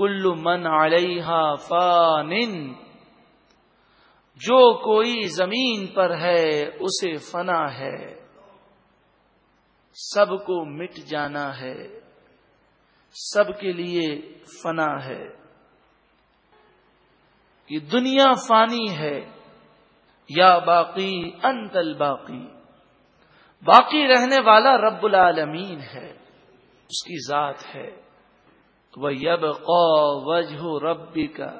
کل من علیہ فان. جو کوئی زمین پر ہے، اسے فنا ہے۔ سب کو مٹ جانا ہے۔ سب کے لیے فنا ہے۔ یہ دنیا فانی ہے۔ یا باقی انتل باقی باقی رہنے والا رب العالمین ہے۔ اس کی ذات ہے۔ وہ یب قو وجہ ربی کا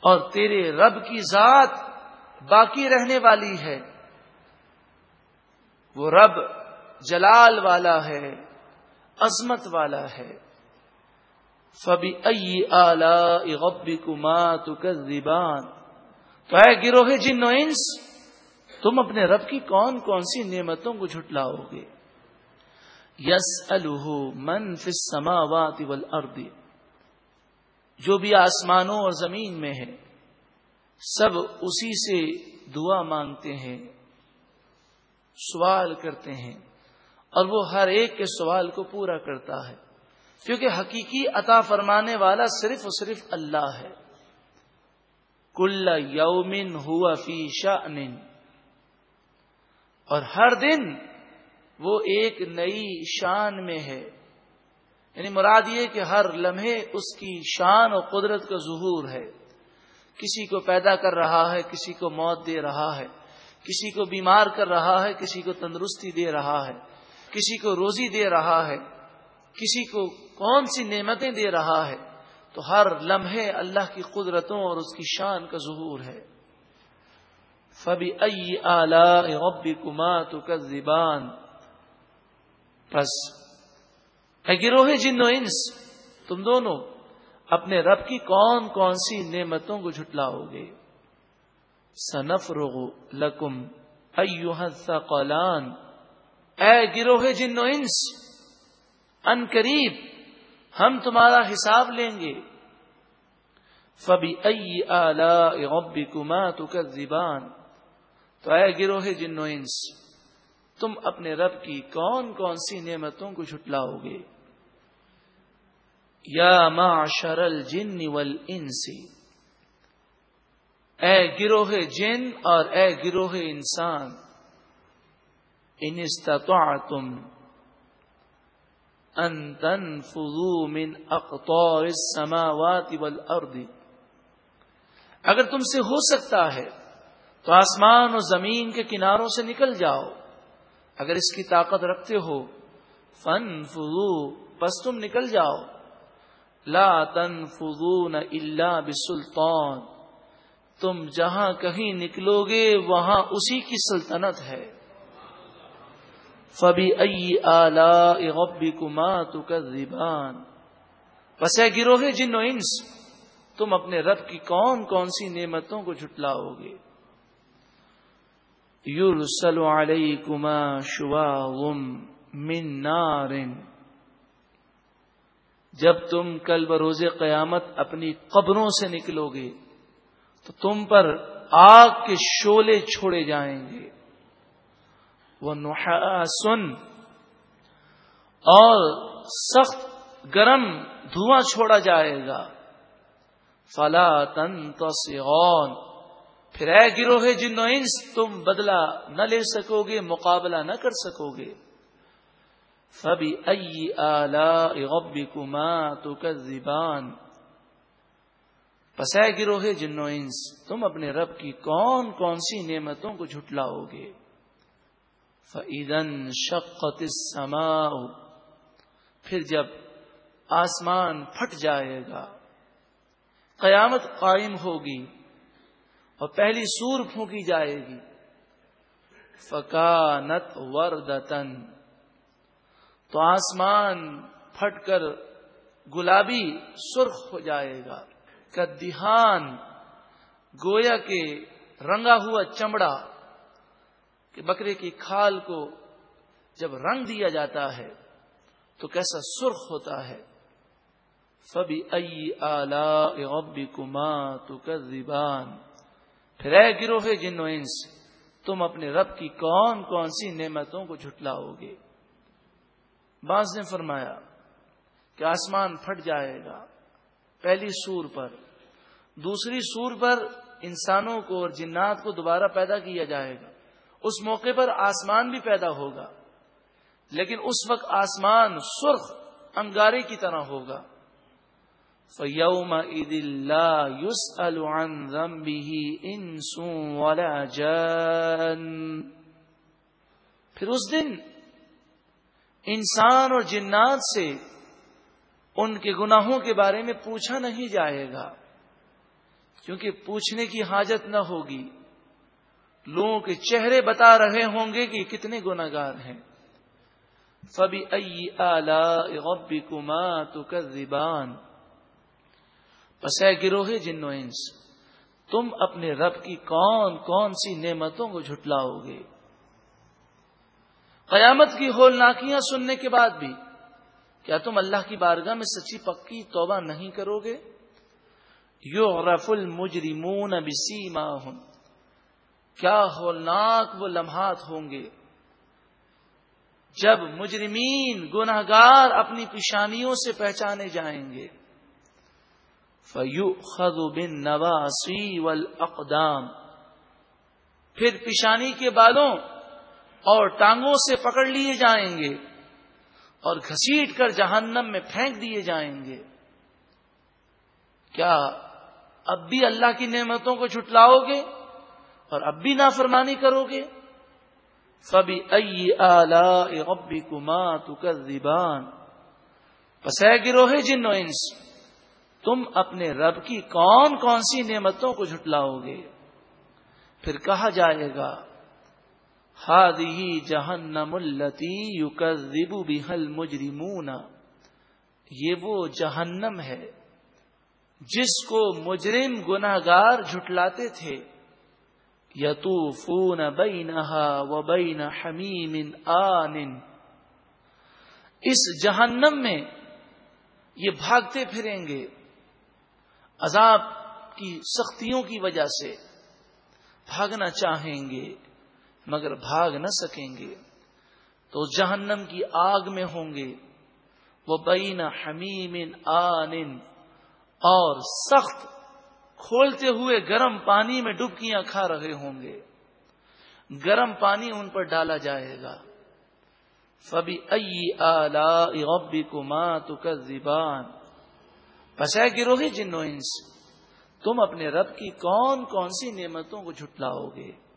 اور تیرے رب کی ذات باقی رہنے والی ہے۔ وہ رب جلال والا ہے، عظمت والا ہے۔ فبی ائی غبی کمات تو اے گروہ جن و انس تم اپنے رب کی کون کون سی نعمتوں کو جھٹلاؤ گے؟ یس الح من فماوات والارض۔ جو بھی آسمانوں اور زمین میں ہے، سب اسی سے دعا مانگتے ہیں، سوال کرتے ہیں، اور وہ ہر ایک کے سوال کو پورا کرتا ہے۔ کیونکہ حقیقی عطا فرمانے والا صرف اور صرف اللہ ہے۔ کل یومن ہوا فی شان اور ہر دن وہ ایک نئی شان میں ہے۔ یعنی مراد یہ کہ ہر لمحے اس کی شان اور قدرت کا ظہور ہے۔ کسی کو پیدا کر رہا ہے، کسی کو موت دے رہا ہے۔ کسی کو بیمار کر رہا ہے، کسی کو تندرستی دے رہا ہے۔ کسی کو روزی دے رہا ہے۔ کسی کو کون سی نعمتیں دے رہا ہے۔ تو ہر لمحے اللہ کی قدرتوں اور اس کی شان کا ظہور ہے۔ فبی ائی اعلی کمات کا زبان بس گروہ جنو انس، تم دونوں اپنے رب کی کون کون سی نعمتوں کو جھٹلاؤ گے؟ سنف رغو لکم قلان اے گروہ جن و انس، ان قریب ہم تمہارا حساب لیں گے۔ فبی ائی اعلی کما تو زبان تو اے گروہ جن و انس، تم اپنے رب کی کون کون سی نعمتوں کو جھٹلاؤ گے یا معشر الجن والانس۔ اے گروہ جن اور اے گروہ انسان، ان استطعتم ان تنفذوا من اقطار السماوات والارض۔ اگر تم سے ہو سکتا ہے تو آسمان اور زمین کے کناروں سے نکل جاؤ۔ اگر اس کی طاقت رکھتے ہو فن فضو بس تم نکل جاؤ۔ لا تنفذون الا بسلطان۔ تم جہاں کہیں نکلو گے، وہاں اسی کی سلطنت ہے۔ فبی ائی اعلی غبی کما تو بس ہے گروہ جن و انس، تم اپنے رب کی کون کون سی نعمتوں کو جھٹلاؤ گے؟ یورسل علیہ کما من نار. جب تم کل بروز قیامت اپنی قبروں سے نکلو گے، تو تم پر آگ کے شولے چھوڑے جائیں گے۔ وہ سن اور سخت گرم دھواں چھوڑا جائے گا۔ فلا تن پھر اے گروہ جنو انس، تم بدلہ نہ لے سکو گے مقابلہ نہ کر سکو گے فبی ائی آلہ غبی کما تو زبان پسائے گروہ جنو انس، تم اپنے رب کی کون کون سی نعمتوں کو جھٹلاؤ گے فعیدن شقت سما پھر جب آسمان پھٹ جائے گا، قیامت قائم ہوگی۔ اور پہلی سور پھونکی جائے گی۔ فکانت وردتن۔ تو آسمان پھٹ کر گلابی سرخ ہو جائے گا۔ کدیحان گویا کے رنگا ہوا چمڑا کہ بکرے کی کھال کو جب رنگ دیا جاتا ہے تو کیسا سرخ ہوتا ہے۔ فبی ائی آلہ کما تو پھر اے گروہ جنو انس، تم اپنے رب کی کون کون سی نعمتوں کو جھٹلاؤ گے؟ بعض نے فرمایا کہ آسمان پھٹ جائے گا پہلی سور پر، دوسری سور پر انسانوں کو اور جنات کو دوبارہ پیدا کیا جائے گا۔ اس موقع پر آسمان بھی پیدا ہوگا، لیکن اس وقت آسمان سرخ، انگارے کی طرح ہوگا۔ فیوم عید اللہ یوس والا جن پھر اس دن انسان اور جنات سے ان کے گناہوں کے بارے میں پوچھا نہیں جائے گا، کیونکہ پوچھنے کی حاجت نہ ہوگی۔ لوگوں کے چہرے بتا رہے ہوں گے کہ کتنے گناگار ہیں۔ فبی غبی کما تو زبان بس گروہ جنو انس، تم اپنے رب کی کون کون سی نعمتوں کو جھٹلاؤ گے؟ قیامت کی ہولناکیاں سننے کے بعد بھی کیا تم اللہ کی بارگاہ میں سچی پکی توبہ نہیں کرو گے؟ یو رف المجرمون بسیما کیا ہولناک وہ لمحات ہوں گے؟ جب مجرمین گناہ گار اپنی پیشانیوں سے پہچانے جائیں گے۔ فیو خد بن نواسی پھر پیشانی کے بالوں اور ٹانگوں سے پکڑ لیے جائیں گے اور گھسیٹ کر جہنم میں پھینک دیے جائیں گے۔ کیا اب بھی اللہ کی نعمتوں کو چھٹلاؤ گے اور اب بھی نافرمانی کرو گے؟ فبی ائی ابی کما تو زبان پسے گروہ جن انس تم اپنے رب کی کون کون سی نعمتوں کو جھٹلاؤ گے؟ پھر کہا جائے گا ہادی جہنم التی یوکب بحل مجرمون یہ وہ جہنم ہے جس کو مجرم گناگار جھٹلاتے تھے۔ یتو فون بین و بین حمیم آن۔ اس جہنم میں یہ بھاگتے پھریں گے۔ عذاب کی سختیوں کی وجہ سے بھاگنا چاہیں گے، مگر بھاگ نہ سکیں گے۔ تو جہنم کی آگ میں ہوں گے۔ وہ بین حمیم آن۔ اور سخت کھولتے ہوئے گرم پانی میں ڈبکیاں کھا رہے ہوں گے۔ گرم پانی ان پر ڈالا جائے گا۔ فبی ائی آبی کو ماں تو کر زبان پسائے جنو انس، تم اپنے رب کی کون کون سی نعمتوں کو جھٹلاؤ گے؟